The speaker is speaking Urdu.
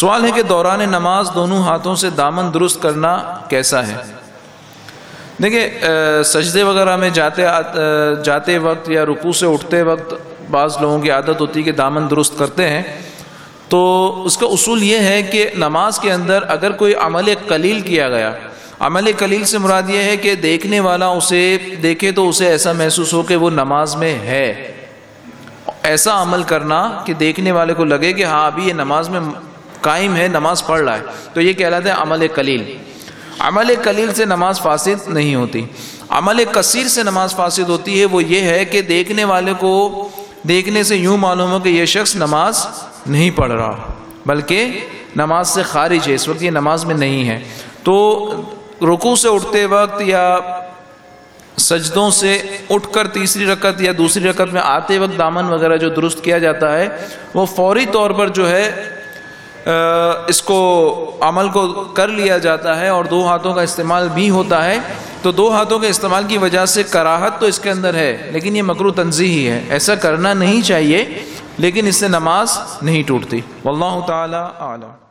سوال ہے کہ دوران نماز دونوں ہاتھوں سے دامن درست کرنا کیسا ہے؟ دیکھیں سجدے وغیرہ میں جاتے جاتے وقت یا رکوع سے اٹھتے وقت بعض لوگوں کی عادت ہوتی ہے کہ دامن درست کرتے ہیں۔ تو اس کا اصول یہ ہے کہ نماز کے اندر اگر کوئی عمل قلیل کیا گیا، عمل قلیل سے مراد یہ ہے کہ دیکھنے والا اسے دیکھے تو اسے ایسا محسوس ہو کہ وہ نماز میں ہے۔ ایسا عمل کرنا کہ دیکھنے والے کو لگے کہ ہاں ابھی یہ نماز میں قائم ہے، نماز پڑھ رہا ہے۔ تو یہ کہلاتا ہے عمل قلیل۔ عمل قلیل سے نماز فاسد نہیں ہوتی۔ عمل کثیر سے نماز فاسد ہوتی ہے، وہ یہ ہے کہ دیکھنے والے کو دیکھنے سے یوں معلوم ہو کہ یہ شخص نماز نہیں پڑھ رہا، بلکہ نماز سے خارج ہے، اس وقت یہ نماز میں نہیں ہے۔ تو رکو سے اٹھتے وقت یا سجدوں سے اٹھ کر تیسری رکعت یا دوسری رکعت میں آتے وقت دامن وغیرہ جو درست کیا جاتا ہے، وہ فوری طور پر جو ہے اس کو عمل کو کر لیا جاتا ہے اور دو ہاتھوں کا استعمال بھی ہوتا ہے۔ تو دو ہاتھوں کے استعمال کی وجہ سے کراہت تو اس کے اندر ہے، لیکن یہ مکرو تنظیحی ہے۔ ایسا کرنا نہیں چاہیے، لیکن اس سے نماز نہیں ٹوٹتی۔ واللہ تعالی اعلیٰ